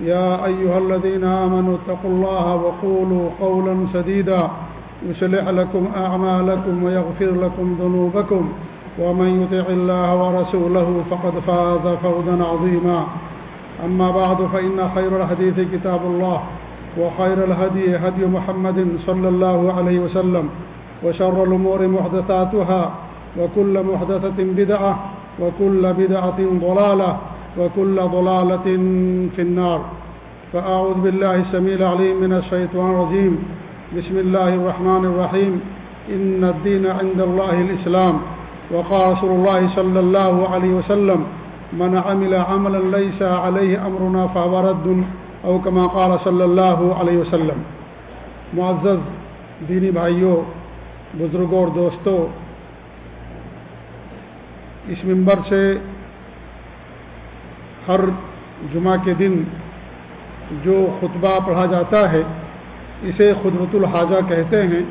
يا أيها الذين آمنوا اتقوا الله وقولوا قولا سديدا يسلح لكم أعمالكم ويغفر لكم ذنوبكم ومن يطع الله ورسوله فقد فاز فوزا عظيما أما بعد فإن خير الحديث كتاب الله وخير الهدي هدي محمد صلى الله عليه وسلم وشر الأمور محدثاتها وكل محدثة بدعة وكل بدعة ضلالة وكل ضلالة في النار. فأعوذ بالله السميع العليم من الشيطان الرجيم. بسم الله الرحمن الرحيم. إن الدين عند الله الإسلام. وقال رسول الله صلى الله عليه وسلم، من عمل عملا ليس عليه أمرنا فهو رد. أو كما قال صلى الله عليه وسلم. معزز دینی بھائیوں بزرگوں اور دوستوں، اس ممبر سے ہر جمعہ کے دن جو خطبہ پڑھا جاتا ہے، اسے خدمت الحاجہ کہتے ہیں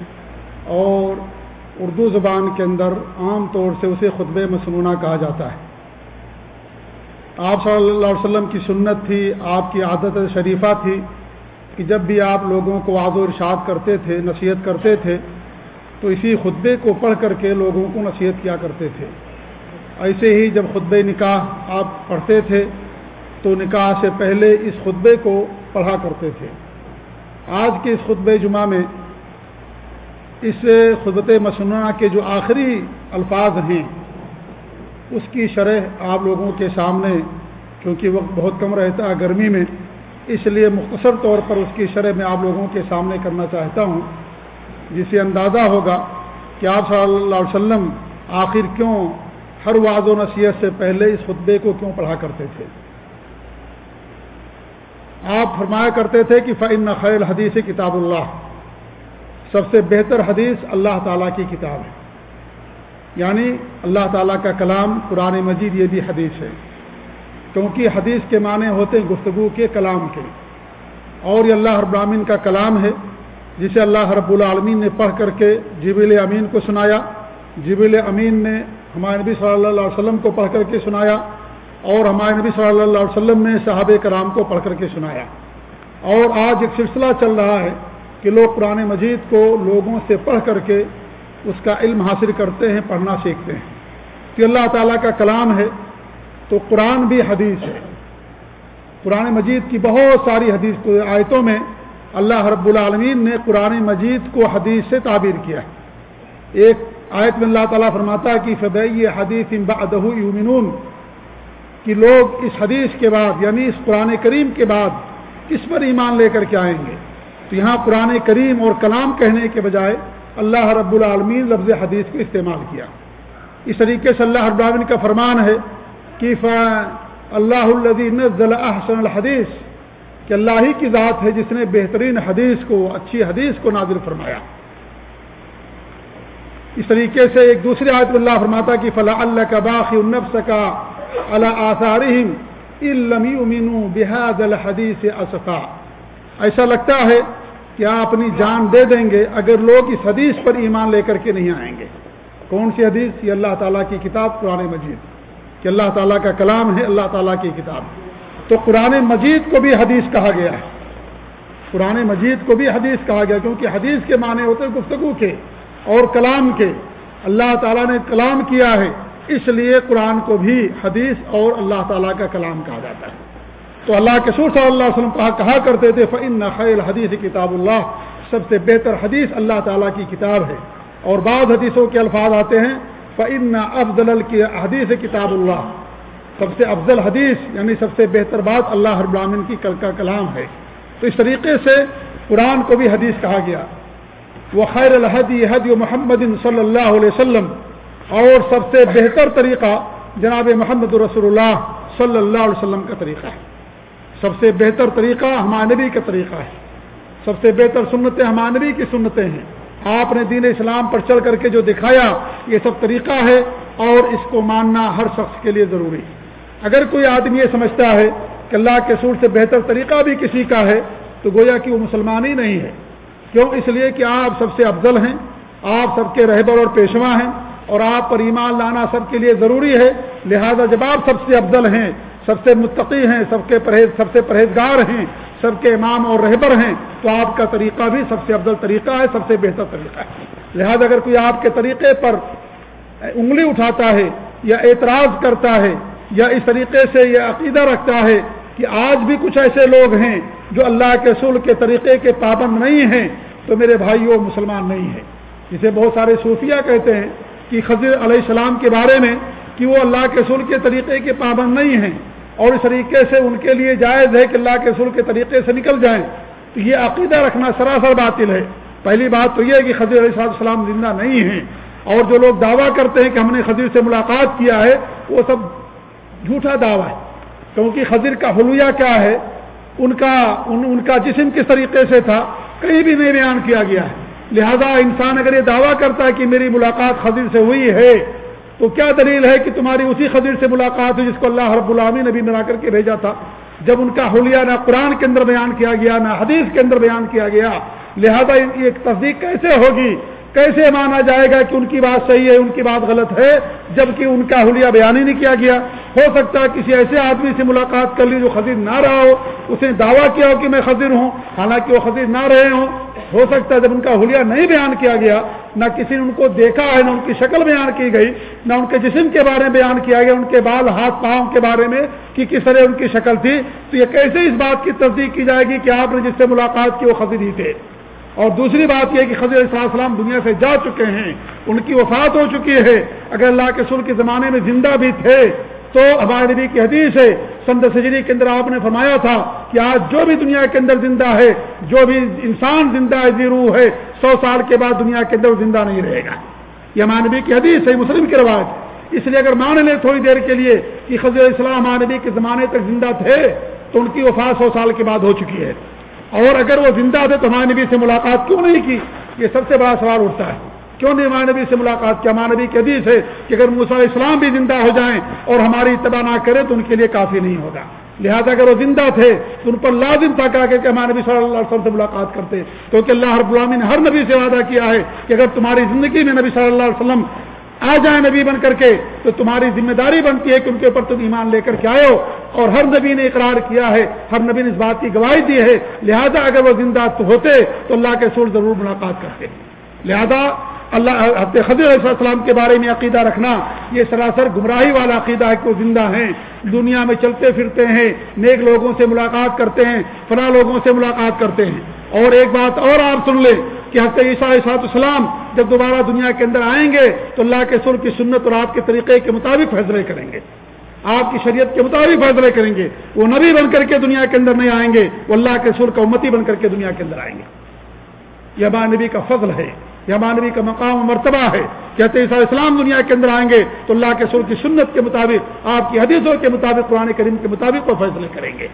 اور اردو زبان کے اندر عام طور سے اسے خطب مصنوعہ کہا جاتا ہے۔ آپ صلی اللہ علیہ وسلم کی سنت تھی، آپ کی عادت شریفہ تھی کہ جب بھی آپ لوگوں کو واضح و ارشاد کرتے تھے، نصیحت کرتے تھے، تو اسی خطبے کو پڑھ کر کے لوگوں کو نصیحت کیا کرتے تھے۔ ایسے ہی جب خطبے نکاح آپ پڑھتے تھے تو نکاح سے پہلے اس خطبے کو پڑھا کرتے تھے۔ آج کے اس خطبے جمعہ میں اس خطبت مصنوعہ کے جو آخری الفاظ ہیں، اس کی شرح آپ لوگوں کے سامنے، کیونکہ وقت بہت کم رہتا ہے گرمی میں، اس لیے مختصر طور پر اس کی شرح میں آپ لوگوں کے سامنے کرنا چاہتا ہوں۔ جسے اندازہ ہوگا کہ آپ صلی اللہ علیہ وسلم آخر کیوں، ہر وعد و نصیحت سے پہلے اس خطبے کو کیوں پڑھا کرتے تھے۔ آپ فرمایا کرتے تھے کہ فعن خیر حدیث کتاب اللہ سب سے بہتر حدیث اللہ تعالیٰ کی کتاب ہے۔ یعنی اللہ تعالیٰ کا کلام قرآن مجید یہ بھی حدیث ہے۔ کیونکہ حدیث کے معنی ہوتے ہیں گفتگو کے کلام کے۔ اور یہ اللہ رب العالمین کا کلام ہے، جسے اللہ رب العالمین نے پڑھ کر کے جبیل امین کو سنایا۔ جبیل امین نے ہمارے نبی صلی اللہ علیہ وسلم کو پڑھ کر کے سنایا۔ اور ہمارے نبی صلی اللہ علیہ وسلم نے صحاب کرام کو پڑھ کر کے سنایا۔ اور آج ایک سلسلہ چل رہا ہے کہ لوگ قرآن مجید کو لوگوں سے پڑھ کر کے اس کا علم حاصل کرتے ہیں، پڑھنا سیکھتے ہیں۔ کہ اللہ تعالیٰ کا کلام ہے تو قرآن بھی حدیث ہے۔ قرآن مجید کی بہت ساری حدیث آیتوں میں اللہ رب العالمین نے قرآن مجید کو حدیث سے تعبیر کیا ہے۔ ایک آیت میں اللہ تعالیٰ فرماتا ہے کہ فبئی حدیث بعدہ یومنون کہ لوگ اس حدیث کے بعد یعنی اس قرآن کریم کے بعد کس پر ایمان لے کر کے آئیں گے؟ تو یہاں قرآن کریم اور کلام کہنے کے بجائے اللہ رب العالمین لفظ حدیث کو استعمال کیا۔ اس طریقے سے اللہ رب العالمین کا فرمان ہے کہ اللہ الدین احسن الحدیث کہ اللہ ہی کی ذات ہے جس نے بہترین حدیث کو، اچھی حدیث کو نازل فرمایا۔ اس طریقے سے ایک دوسری آیت اللہ فرماتا کہ فلاح اللہ کا باقی النفس کا اللہ آثارہم علمی امین بحاد الحدیث اصفا ایسا لگتا ہے کہ آپ اپنی جان دے دیں گے اگر لوگ اس حدیث پر ایمان لے کر کے نہیں آئیں گے۔ کون سی حدیث؟ یہ اللہ تعالیٰ کی کتاب قرآن مجید۔ کہ اللہ تعالیٰ کا کلام ہے، اللہ تعالیٰ کی کتاب۔ تو قرآن مجید کو بھی حدیث کہا گیا ہے۔ قرآن مجید کو بھی حدیث کہا گیا، کیونکہ حدیث کے معنی ہوتے گفتگو کے اور کلام کے۔ اللہ تعالیٰ نے کلام کیا ہے اس لیے قرآن کو بھی حدیث اور اللہ تعالیٰ کا کلام کہا جاتا ہے۔ تو اللہ کے سور صلی اللہ علیہ وسلم کہا کہا کرتے تھے فن خیر حدیث کتاب اللہ سب سے بہتر حدیث اللہ تعالیٰ کی کتاب ہے۔ اور بعض حدیثوں کے الفاظ آتے ہیں فن افضل کی حدیث کتاب اللہ سب سے افضل حدیث یعنی سب سے بہتر بات اللہ ہر براہن کی کل کا کلام ہے۔ تو اس طریقے سے قرآن کو بھی حدیث کہا گیا۔ وہ خیر الحدی حد محمد صلی اللہ علیہ وسلم۔ اور سب سے بہتر طریقہ جناب محمد رسول اللہ صلی اللہ علیہ وسلم کا طریقہ ہے۔ سب سے بہتر طریقہ ہمانبی کا طریقہ ہے۔ سب سے بہتر سنتیں ہمانبی کی سنتیں ہیں۔ آپ نے دین اسلام پر چل کر کے جو دکھایا، یہ سب طریقہ ہے اور اس کو ماننا ہر شخص کے لیے ضروری ہے۔ اگر کوئی آدمی یہ سمجھتا ہے کہ اللہ کے سور سے بہتر طریقہ بھی کسی کا ہے، تو گویا کہ وہ مسلمان ہی نہیں ہے۔ کیوں؟ اس لیے کہ آپ سب سے افضل ہیں، آپ سب کے رہبر اور پیشوا ہیں۔ اور آپ پر ایمان لانا سب کے لیے ضروری ہے۔ لہذا جب آپ سب سے افضل ہیں، سب سے متقی ہیں، سب کے پرہیز سب سے پرہیزگار ہیں، سب کے امام اور رہبر ہیں، تو آپ کا طریقہ بھی سب سے افضل طریقہ ہے، سب سے بہتر طریقہ ہے۔ لہذا اگر کوئی آپ کے طریقے پر انگلی اٹھاتا ہے یا اعتراض کرتا ہے یا اس طریقے سے یہ عقیدہ رکھتا ہے کہ آج بھی کچھ ایسے لوگ ہیں جو اللہ کے سول کے طریقے کے پابند نہیں ہیں، تو میرے بھائی وہ مسلمان نہیں ہے جسے بہت سارے صوفیہ کہتے ہیں کہ خضر علیہ السلام کے بارے میں کہ وہ اللہ کے سول کے طریقے کے پابند نہیں ہیں اور اس طریقے سے ان کے لیے جائز ہے کہ اللہ کے سول کے طریقے سے نکل جائیں۔ تو یہ عقیدہ رکھنا سراسر باطل ہے۔ پہلی بات تو یہ ہے کہ خضر علیہ السلام زندہ نہیں ہیں اور جو لوگ دعویٰ کرتے ہیں کہ ہم نے خضر سے ملاقات کیا ہے، وہ سب جھوٹا دعویٰ ہے۔ کیونکہ خضر کا حلیہ کیا ہے؟ ان کا، ان ان کا جسم کس طریقے سے تھا؟ کہیں بھی نہیں بیان کیا گیا ہے۔ لہذا انسان اگر یہ دعویٰ کرتا ہے کہ میری ملاقات خضر سے ہوئی ہے، تو کیا دلیل ہے کہ تمہاری اسی خضر سے ملاقات ہوئی جس کو اللہ رب العامی نبی بنا کر کے بھیجا تھا؟ جب ان کا حلیہ نہ قرآن کے اندر بیان کیا گیا، نہ حدیث کے اندر بیان کیا گیا، لہذا یہ تصدیق کیسے ہوگی؟ کیسے مانا جائے گا کہ ان کی بات صحیح ہے، ان کی بات غلط ہے، جبکہ ان کا حلیہ بیان ہی نہیں کیا گیا؟ ہو سکتا ہے کسی ایسے آدمی سے ملاقات کر لی جو خزیر نہ رہا ہو اس نے دعویٰ کیا ہو کہ میں خزیر ہوں، حالانکہ وہ خزیر نہ رہے ہوں۔ ہو سکتا ہے جب ان کا حلیہ نہیں بیان کیا گیا، نہ کسی نے ان کو دیکھا ہے، نہ ان کی شکل بیان کی گئی، نہ ان کے جسم کے بارے میں بیان کیا گیا، ان کے بال، ہاتھ، پاؤں کے بارے میں کہ کس طرح ان کی شکل تھی۔ تو یہ کیسے اس بات کی تصدیق کی جائے گی کہ آپ نے جس سے ملاقات کی وہ خزیر ہی تھے؟ اور دوسری بات یہ کہ خضر علیہ السلام دنیا سے جا چکے ہیں، ان کی وفات ہو چکی ہے۔ اگر اللہ کے سر کے زمانے میں زندہ بھی تھے، تو ہمارے نبی کی حدیث ہے، سند سجری کے اندر آپ نے فرمایا تھا کہ آج جو بھی دنیا کے اندر زندہ ہے، جو بھی انسان زندہ ہے روح ہے، سو سال کے بعد دنیا کے اندر زندہ نہیں رہے گا۔ یہ ہمارے نبی کی حدیث ہے، مسلم کی رواج۔ اس لیے اگر مان لیں تھوڑی دیر کے لیے کہ خضر علیہ السلام ہمارے نبی کے زمانے تک زندہ تھے، تو ان کی وفات سو سال کے بعد ہو چکی ہے۔ اور اگر وہ زندہ تھے تو ہمارے نبی سے ملاقات کیوں نہیں کی؟ یہ سب سے بڑا سوال اٹھتا ہے۔ کیوں نہیں ہمارے نبی سے ملاقات کیا ہمارے نبی کے حدیث ہے کہ اگر موسیٰ اسلام بھی زندہ ہو جائیں اور ہماری اتباع نہ کرے تو ان کے لیے کافی نہیں ہوگا۔ لہذا اگر وہ زندہ تھے تو ان پر لازم تھا کہا کہ ہمارے نبی صلی اللہ علیہ وسلم سے ملاقات کرتے۔ کیونکہ اللہ رب العالمین نے ہر نبی سے وعدہ کیا ہے کہ اگر تمہاری زندگی میں نبی صلی اللہ علیہ وسلم آ جائیں نبی بن کر کے، تو تمہاری ذمہ داری بنتی ہے کہ ان کے اوپر تم ایمان لے کر کے آئے ہو۔ اور ہر نبی نے اقرار کیا ہے، ہر نبی نے اس بات کی گواہی دی ہے۔ لہذا اگر وہ زندہ ہوتے، تو اللہ کے سور ضرور ملاقات کرتے۔ لہذا اللہ خضر علیہ السلام کے بارے میں عقیدہ رکھنا، یہ سراسر گمراہی والا عقیدہ ہے کہ وہ زندہ ہیں۔ دنیا میں چلتے پھرتے ہیں، نیک لوگوں سے ملاقات کرتے ہیں، فلاں لوگوں سے ملاقات کرتے ہیں۔ اور ایک بات اور آپ سن لیں کہ حضرت عیسیٰ عیسیٰ السلام جب دوبارہ دنیا کے اندر آئیں گے تو اللہ کے سر کی سنت اور آپ کے طریقے کے مطابق فیصلے کریں گے۔ آپ کی شریعت کے مطابق فیصلے کریں گے۔ وہ نبی بن کر کے دنیا کے اندر نہیں آئیں گے، وہ اللہ کے سر کا امتی بن کر کے دنیا کے اندر آئیں گے۔ یہ ماں نبی کا فضل ہے یہ ماں نبی کا مقام و مرتبہ ہے کہتے عیسیٰ اسلام دنیا کے اندر آئیں گے تو اللہ کے سر کی سنت کے مطابق، آپ کی حدیثوں کے مطابق، قرآن کریم کے مطابق وہ فیصلے کریں گے۔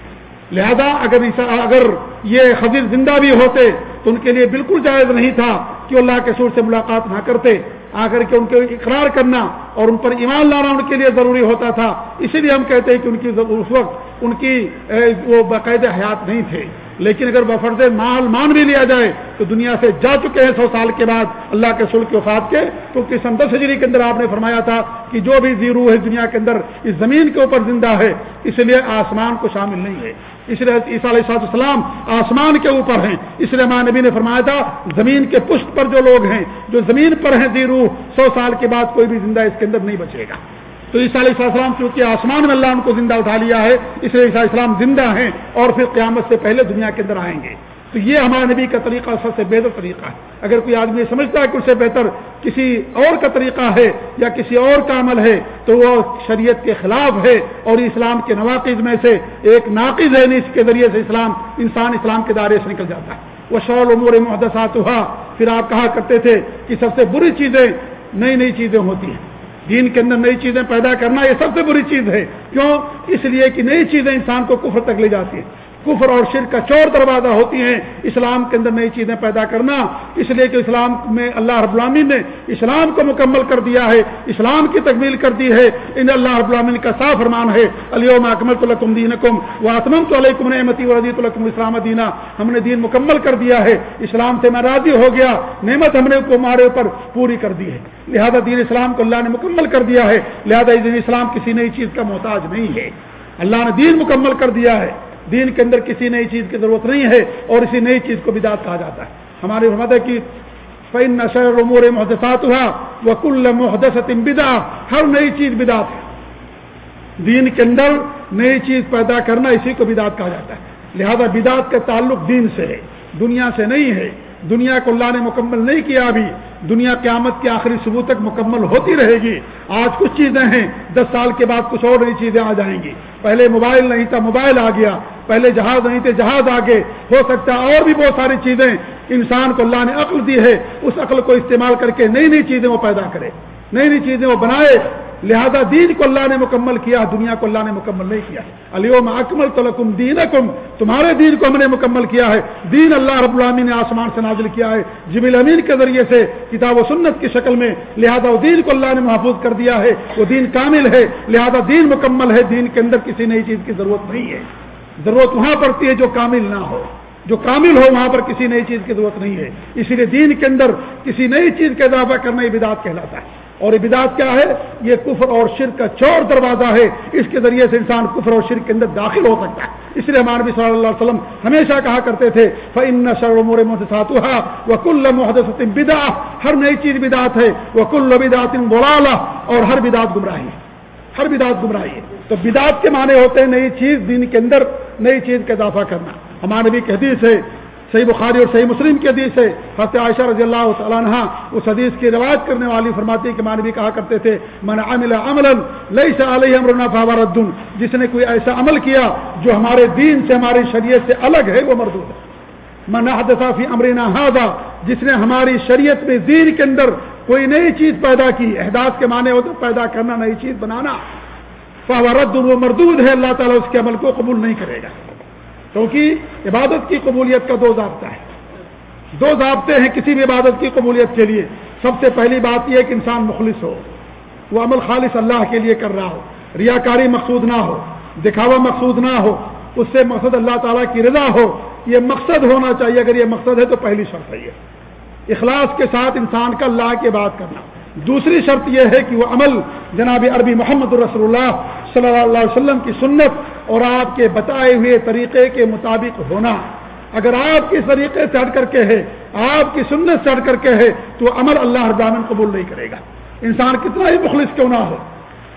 لہذا اگر اگر یہ خزیر زندہ بھی ہوتے تو ان کے لیے بالکل جائز نہیں تھا کہ اللہ کے سور سے ملاقات نہ کرتے۔ آ کر کے ان کے اقرار کرنا اور ان پر ایمان لانا ان کے لیے ضروری ہوتا تھا۔ اسی لیے ہم کہتے ہیں کہ ان کی اس وقت ان کی وہ باقاعدہ حیات نہیں تھے۔ لیکن اگر بفرد مال مان بھی لیا جائے تو دنیا سے جا چکے ہیں سو سال کے بعد اللہ کے سل کے وفات کے۔ کیونکہ سن دس ہجری کے اندر آپ نے فرمایا تھا کہ جو بھی زیرو ہے دنیا کے اندر، اس زمین کے اوپر زندہ ہے۔ اس لیے آسمان کو شامل نہیں ہے۔ اس لیے عیسیٰ علیہ السلام آسمان کے اوپر ہیں۔ اس لیے ماں نبی نے فرمایا تھا، زمین کے پشت پر جو لوگ ہیں، جو زمین پر ہیں زیرو، سو سال کے بعد کوئی بھی زندہ اس کے اندر نہیں بچے گا۔ تو عیسیٰ علیہ السلام چونکہ آسمان میں اللہ ان کو زندہ اٹھا لیا ہے، اس لیے عیسیٰ السلام زندہ ہیں اور پھر قیامت سے پہلے دنیا کے اندر آئیں گے۔ تو یہ ہمارے نبی کا طریقہ سب سے بہتر طریقہ ہے۔ اگر کوئی آدمی سمجھتا ہے کہ اس سے بہتر کسی اور کا طریقہ ہے یا کسی اور کا عمل ہے تو وہ شریعت کے خلاف ہے اور اسلام کے نواقد میں سے ایک ناقد ہے اس کے ذریعے سے اسلام، انسان اسلام کے دائرے سے نکل جاتا ہے۔ وہ شور امور محدثات ہوا پھر آپ کہا کرتے تھے کہ سب سے بری چیزیں نئی نئی چیزیں ہوتی ہیں۔ دین کے اندر نئی چیزیں پیدا کرنا یہ سب سے بری چیز ہے۔ کیوں؟ اس لیے کہ نئی چیزیں انسان کو کفر تک لے جاتی ہیں۔ کفر اور شرک کا چور دروازہ ہوتی ہیں۔ اسلام کے اندر نئی چیزیں پیدا کرنا، اس لیے کہ اسلام میں اللہ رب العالمین نے اسلام کو مکمل کر دیا ہے، اسلام کی تکمیل کر دی ہے۔ ان اللہ رب العالمین کا صاف فرمان ہے۔ علیہ اکمل تو لکم دین کم و آتمم تو علیہ نعمتی و رضیت اسلام دینا۔ ہم نے دین مکمل کر دیا ہے۔ اسلام سے میں راضی ہو گیا۔ نعمت ہم نے ہمارے اوپر پوری کر دی ہے۔ لہذا دین اسلام کو اللہ نے مکمل کر دیا ہے۔ لہذا دین اسلام کسی نئی چیز کا محتاج نہیں ہے۔ اللہ نے دین مکمل کر دیا ہے۔ دین کے اندر کسی نئی چیز کی ضرورت نہیں ہے اور اسی نئی چیز کو بدعت کہا جاتا ہے۔ ہماری حرمت ہے کہ فین نشر امور محدثات ہوا وکل کل محدث بدا ہر نئی چیز بدعت ہے۔ دین کے اندر نئی چیز پیدا کرنا اسی کو بدعت کہا جاتا ہے۔ لہذا بدعت کا تعلق دین سے ہے۔ دنیا سے نہیں ہے۔ دنیا کو اللہ نے مکمل نہیں کیا ابھی۔ دنیا قیامت کے آخری صبح تک مکمل ہوتی رہے گی۔ آج کچھ چیزیں ہیں، دس سال کے بعد کچھ اور نئی چیزیں آ جائیں گی۔ پہلے موبائل نہیں تھا، موبائل آ گیا۔ پہلے جہاز نہیں تھے، جہاز آگے ہو سکتا ہے اور بھی بہت ساری چیزیں۔ انسان کو اللہ نے عقل دی ہے، اس عقل کو استعمال کر کے نئی نئی چیزیں وہ پیدا کرے۔ نئی نئی چیزیں وہ بنائے۔ لہذا دین کو اللہ نے مکمل کیا دنیا کو اللہ نے مکمل نہیں کیا علیہ اکمل تلکم دین تمہارے دین کو ہم نے مکمل کیا ہے۔ دین اللہ رب العامی نے آسمان سے نازل کیا ہے۔ جبیل امین کے ذریعے سے کتاب و سنت کی شکل میں، لہذا وہ دین کو اللہ نے محفوظ کر دیا ہے۔ وہ دین کامل ہے۔ لہذا دین مکمل ہے۔ دین کے اندر کسی نئی چیز کی ضرورت نہیں ہے۔ ضرورت وہاں پڑتی ہے جو کامل نہ ہو۔ جو کامل ہو، وہاں پر کسی نئی چیز کی ضرورت نہیں ہے۔ اسی لیے دین کے اندر کسی نئی چیز کا اضافہ کرنا یہ بدعت کہلاتا ہے۔ اور بدعت کیا ہے؟ یہ کفر اور شرک کا چور دروازہ ہے۔ اس کے ذریعے سے انسان کفر اور شرک کے اندر داخل ہو سکتا ہے۔ اس لیے ہمارے صلی اللہ علیہ وسلم ہمیشہ کہا کرتے تھے فن شرمور محدثات وہ کل محدث بدا ہر نئی چیز بدعت ہے وہ کل بدعت بولا اور ہر بدعت گمراہی ہر بدعت گمراہی ہے۔ تو بدعت کے معنی ہوتے ہیں نئی چیز دین کے اندر، نئی چیز کا اضافہ کرنا۔ ہمارے بھی حدیث ہے صحیح بخاری اور صحیح مسلم کی حدیث ہے۔ حضرت عائشہ رضی اللہ تعالیٰ عنہ اس حدیث کی روایت کرنے والی فرماتی کہ مانوی کہا کرتے تھے، من عمل عملا ليس عليه امرنا فهو رد۔ جس نے کوئی ایسا عمل کیا جو ہمارے دین سے، ہماری شریعت سے الگ ہے، وہ مردود ہے۔ من حدث في امرنا هذا۔ جس نے ہماری شریعت میں دین کے اندر کوئی نئی چیز پیدا کی، احداث کے معنی ہوتے پیدا کرنا، نئی چیز بنانا۔ فهو رد، وہ مردود ہے، اللہ تعالیٰ اس کے عمل کو قبول نہیں کرے گا۔ کیونکہ عبادت کی قبولیت کا دو ضابطہ ہے۔ دو ضابطے ہیں کسی بھی عبادت کی قبولیت کے لیے۔ سب سے پہلی بات یہ کہ انسان مخلص ہو۔ وہ عمل خالص اللہ کے لیے کر رہا ہو۔ ریاکاری مقصود نہ ہو۔ دکھاوا مقصود نہ ہو۔ اس سے مقصد اللہ تعالیٰ کی رضا ہو۔ یہ مقصد ہونا چاہیے۔ اگر یہ مقصد ہے تو پہلی شرط ہے یہ۔ اخلاص کے ساتھ انسان کا اللہ کے بات کرنا۔ دوسری شرط یہ ہے کہ وہ عمل جناب عربی محمد رسول اللہ صلی اللہ علیہ وسلم کی سنت اور آپ کے بتائے ہوئے طریقے کے مطابق ہونا۔ اگر آپ کے طریقے سے ہٹ کر کے ہے، آپ کی سنت سے ہٹ کر کے ہے، تو عمل اللہ ابامن قبول نہیں کرے گا۔ انسان کتنا ہی مخلص کیوں نہ ہو،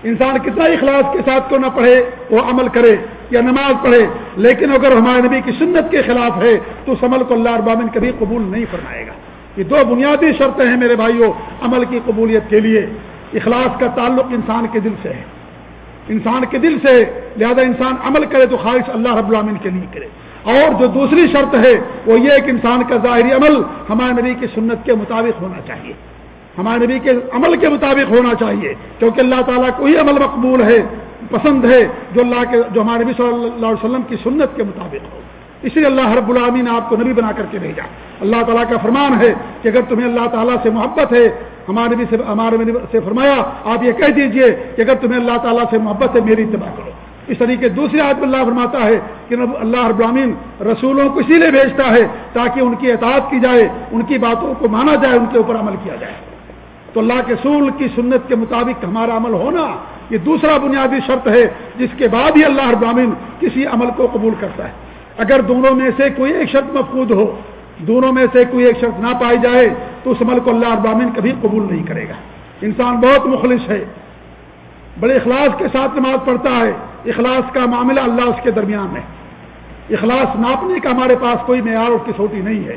انسان کتنا ہی اخلاص کے ساتھ کیوں نہ پڑھے، وہ عمل کرے یا نماز پڑھے۔ لیکن اگر ہمارے نبی کی سنت کے خلاف ہے، تو اس عمل کو اللہ ابامن کبھی قبول نہیں فرمائے گا۔ یہ دو بنیادی شرطیں ہیں میرے بھائیوں عمل کی قبولیت کے لیے۔ اخلاص کا تعلق انسان کے دل سے ہے۔ انسان کے دل سے، لہذا انسان عمل کرے تو خواہش اللہ رب العامن کے لیے کرے۔ اور جو دوسری شرط ہے، وہ یہ کہ انسان کا ظاہری عمل ہمارے نبی کی سنت کے مطابق ہونا چاہیے۔ ہمارے نبی کے عمل کے مطابق ہونا چاہیے، کیونکہ اللہ تعالیٰ کو ہی عمل مقبول ہے، پسند ہے، جو اللہ کے جو ہمارے نبی صلی اللہ علیہ وسلم کی سنت کے مطابق ہو۔ اس لیے اللہ رب العامی نے آپ کو نبی بنا کر کے بھیجا۔ اللہ تعالیٰ کا فرمان ہے کہ اگر تمہیں اللہ تعالیٰ سے محبت ہے، ہمارے نبی سے ہمارے نبی سے فرمایا، آپ یہ کہہ دیجیے کہ اگر تمہیں اللہ تعالیٰ سے محبت ہے، میری اتباع کرو۔ اس طریقے دوسرے آدمی اللہ فرماتا ہے کہ اللہ رب العامین رسولوں کو اسی لیے بھیجتا ہے تاکہ ان کی اطاعت کی جائے، ان کی باتوں کو مانا جائے، ان کے اوپر عمل کیا جائے۔ تو اللہ کے رسول کی سنت کے مطابق ہمارا عمل ہونا، یہ دوسرا بنیادی شرط ہے، جس کے بعد ہی اللہ رب کسی عمل کو قبول کرتا ہے۔ اگر دونوں میں سے کوئی ایک شرط مفقود ہو، دونوں میں سے کوئی ایک شرط نہ پائی جائے، تو اس عمل کو اللہ ابامین کبھی قبول نہیں کرے گا۔ انسان بہت مخلص ہے۔ بڑے اخلاص کے ساتھ نماز پڑھتا ہے۔ اخلاص کا معاملہ اللہ اس کے درمیان میں اخلاص ناپنے کا ہمارے پاس کوئی معیار اور کسوٹی نہیں ہے۔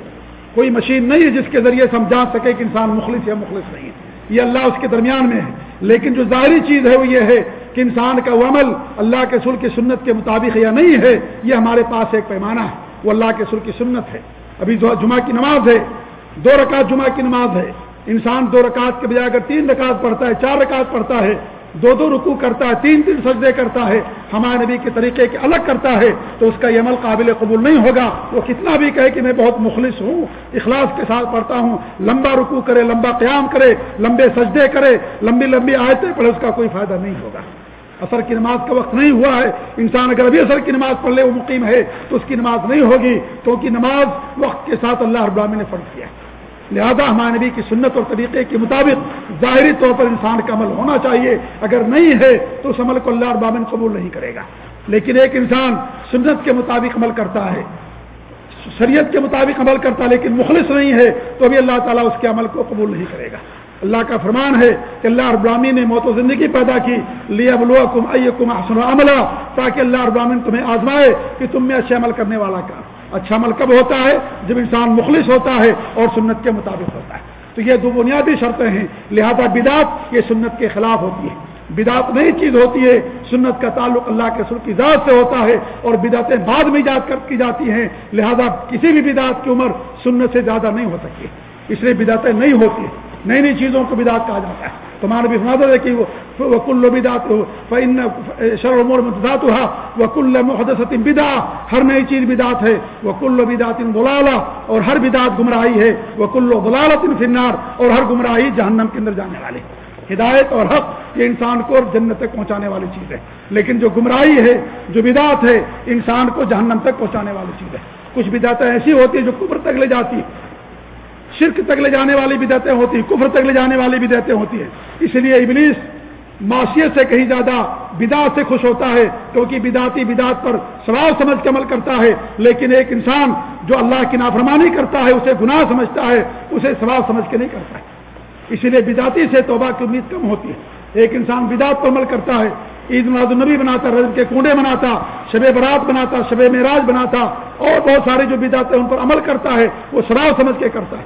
کوئی مشین نہیں ہے جس کے ذریعے سے ہم جان سکے کہ انسان مخلص یا مخلص نہیں ہے۔ یہ اللہ اس کے درمیان میں ہے۔ لیکن جو ظاہری چیز ہے وہ یہ ہے کہ انسان کا وہ عمل اللہ کے سر کی سنت کے مطابق یا نہیں ہے، یہ ہمارے پاس ایک پیمانہ ہے۔ وہ اللہ کے سر کی سنت ہے۔ ابھی جمعہ کی نماز ہے، دو رکعت جمعہ کی نماز ہے۔ انسان دو رکعت کے بجائے اگر تین رکعت پڑھتا ہے، چار رکعت پڑھتا ہے دو دو رکو کرتا ہے، تین تین سجدے کرتا ہے، ہمارے نبی کے طریقے کے الگ کرتا ہے، تو اس کا یہ عمل قابل قبول نہیں ہوگا۔ وہ کتنا بھی کہے کہ میں بہت مخلص ہوں، اخلاص کے ساتھ پڑھتا ہوں، لمبا رکو کرے، لمبا قیام کرے، لمبے سجدے کرے، لمبی لمبی آیتیں پڑھے، اس کا کوئی فائدہ نہیں ہوگا۔ اثر کی نماز کا وقت نہیں ہوا ہے۔ انسان اگر ابھی اثر کی نماز پڑھ لے، وہ مقیم ہے، تو اس کی نماز نہیں ہوگی۔ کیونکہ نماز وقت کے ساتھ اللہ ابرامی نے فرض کیا لہذا ہمارے نبی کی سنت اور طریقے کے مطابق ظاہری طور پر انسان کا عمل ہونا چاہیے۔ اگر نہیں ہے تو اس عمل کو اللہ ابامن قبول نہیں کرے گا۔ لیکن ایک انسان سنت کے مطابق عمل کرتا ہے، شریعت کے مطابق عمل کرتا ہے، لیکن مخلص نہیں ہے، تو ابھی اللہ تعالیٰ اس کے عمل کو قبول نہیں کرے گا۔ اللہ کا فرمان ہے کہ اللہ ابرامی نے موت و زندگی پیدا کی۔ لیا بلو کم کم حسن عملہ تاکہ اللہ ابراہین تمہیں آزمائے کہ تم میں اچھے عمل کرنے والا کا اچھا عمل کب ہوتا ہے، جب انسان مخلص ہوتا ہے اور سنت کے مطابق ہوتا ہے۔ تو یہ دو بنیادی شرطیں ہیں۔ لہذا بدعت یہ سنت کے خلاف ہوتی ہے۔ بدعت نئی چیز ہوتی ہے، سنت کا تعلق اللہ کے سر کی ذات سے ہوتا ہے اور بدعتیں بعد میں ایجاد کی جاتی ہیں۔ لہذا کسی بھی بدعت کی عمر سنت سے زیادہ نہیں ہو سکتی۔ اس لیے بدعتیں نہیں ہوتی۔ نئی نئی چیزوں کو بدعت کہا جاتا ہے۔ تمہارے بھی سنا ہے کہ وہ کل بدات شر مور متدات ہوا وہ کل بدا ہر نئی چیز بدات ہے۔ وہ کل بدات بلالا اور ہر بدات گمراہی ہے۔ وہ کل بلالت فنار اور ہر گمراہی جہنم کے اندر جانے والے۔ ہدایت اور حق یہ انسان کو جنت تک پہنچانے والی چیز ہے۔ لیکن جو گمراہی ہے، جو بدات ہے، انسان کو جہنم تک پہنچانے والی چیز ہے۔ کچھ بداتیں ایسی ہوتی ہیں جو کبر تک لے جاتی ہے شرک تک لے جانے والی بدعتیں ہوتی ہیں، کفر تک لے جانے والی بدعتیں ہوتی ہیں۔ اس لیے ابلیس معاشیت سے کہیں زیادہ بدعت سے خوش ہوتا ہے، کیونکہ بداتی بدعت پر سوال سمجھ کے عمل کرتا ہے، لیکن ایک انسان جو اللہ کی نافرمانی کرتا ہے، اسے گناہ سمجھتا ہے، اسے سوال سمجھ کے نہیں کرتا۔ ہے اسی لیے بداتی سے توبہ کی امید کم ہوتی ہے۔ ایک انسان بدعت پر عمل کرتا ہے عید میلاد النبی بناتا رجب کے کنڈے بناتا، شب برات بناتا، شب معراج بناتا، اور بہت سارے جو بدعتیں ان پر عمل کرتا ہے، وہ شراب سمجھ کے کرتا ہے۔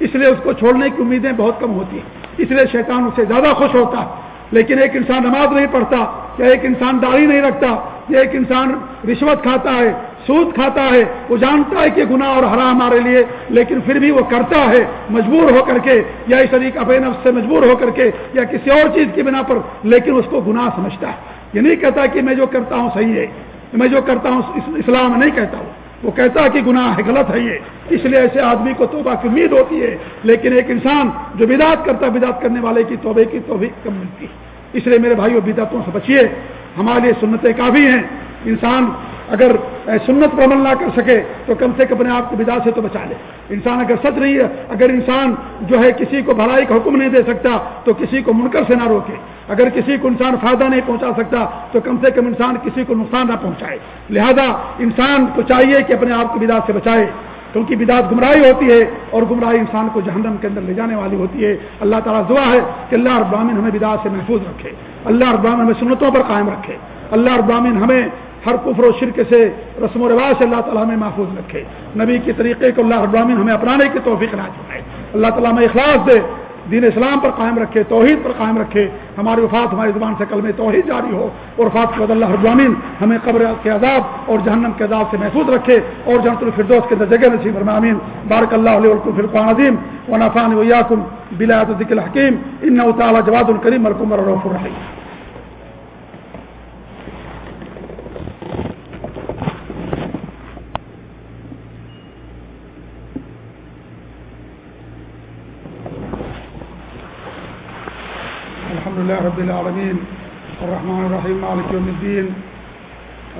اس لیے اس کو چھوڑنے کی امیدیں بہت کم ہوتی ہیں۔ اس لیے شیطان اس سے زیادہ خوش ہوتا ہے۔ لیکن ایک انسان نماز نہیں پڑھتا، یا ایک انسان داڑھی نہیں رکھتا، یا ایک انسان رشوت کھاتا ہے، سود کھاتا ہے، وہ جانتا ہے کہ گناہ اور حرام ہمارے لیے، لیکن پھر بھی وہ کرتا ہے، مجبور ہو کر کے، یا اس طریقے اپنے نفس سے مجبور ہو کر کے، یا کسی اور چیز کی بنا پر، لیکن اس کو گناہ سمجھتا ہے۔ یہ نہیں کہتا کہ میں جو کرتا ہوں صحیح ہے، میں جو کرتا ہوں اسلام نہیں کہتا ہوں وہ کہتا ہے کہ گناہ ہے غلط ہے یہ۔ اس لیے ایسے آدمی کو توبہ کی امید ہوتی ہے، لیکن ایک انسان جو بدعت کرتا ہے، بدعت کرنے والے کی توبے کی توبہ کم ملتی ہے۔ اس لیے میرے بھائیوں بدعتوں سے بچیے ہمارے لیے سنتیں کافی ہیں۔ انسان اگر سنت پر عمل نہ کر سکے، تو کم سے کم اپنے آپ کو بدا سے تو بچا لے۔ انسان اگر سچ نہیں ہے، اگر انسان جو ہے کسی کو بھلائی کا حکم نہیں دے سکتا، تو کسی کو منکر سے نہ روکے۔ اگر کسی کو انسان فائدہ نہیں پہنچا سکتا، تو کم سے کم انسان کسی کو نقصان نہ پہنچائے۔ لہذا انسان کو چاہیے کہ اپنے آپ کو بدا سے بچائے۔ کیونکہ بدعت گمراہی ہوتی ہے اور گمراہی انسان کو جہنم کے اندر لے جانے والی ہوتی ہے۔ اللہ تعالیٰ دعا ہے کہ اللہ ابراہین ہمیں بدعت سے محفوظ رکھے۔ اللہ ابراہین ہمیں سنتوں پر قائم رکھے۔ اللہ ابراہین ہمیں ہر کفر و شرک سے رسم و رواج سے اللہ تعالیٰ ہمیں محفوظ رکھے۔ نبی کے طریقے کو اللہ ابراہین ہمیں اپنانے کی توفیق نہ چاہے اللہ تعالیٰ ہمیں اخلاص دے۔ دین اسلام پر قائم رکھے، توحید پر قائم رکھے، ہماری وفات ہماری زبان سے کل میں توحید جاری ہو اور وفات کے بعد اللہ ابراہین ہمیں قبر کے عذاب اور جہنم کے عذاب سے محفوظ رکھے اور جنت الفردوس کے اندر جگہ نصیب امین بارک اللہ علیہ فرقان عظیم و نفان ویاکم بلایت ذکر الحکیم۔ ان تعالیٰ جواد الکریم مرکم الرحیم لله رب العالمين. الرحمن الرحيم، مالك يوم الدين.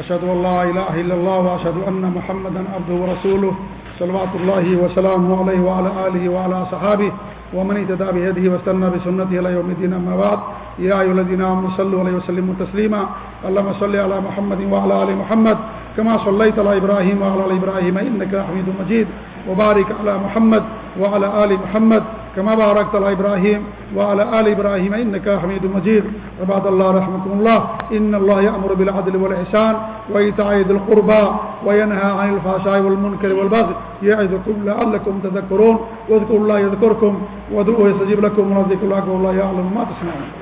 أشهد أن لا إله إلا الله وأشهد أن محمدا عبده ورسوله. صلوات الله وسلامه عليه وعلى آله وعلى صحابه ومن اهتدى بهديه واستنى بسنته إلى يوم الدين، أما بعد. يا أيها الذين آمنوا صلوا عليه وسلموا تسليما. اللهم صل على محمد وعلى آل محمد، كما صليت على إبراهيم وعلى آل إبراهيم، إنك حميد مجيد. وبارك على محمد وعلى آل محمد. كما باركت على إبراهيم وعلى آل إبراهيم إنك حميد مجيد. عباد الله، رحمكم الله. إن الله يأمر بالعدل والإحسان وإيتاء ذي القربى وينهى عن الفحشاء والمنكر والبغي يعظكم لعلكم تذكرون. واذكروا الله يذكركم وادعوه يستجيب لكم ونذكر الله والله يعلم ما تصنعون.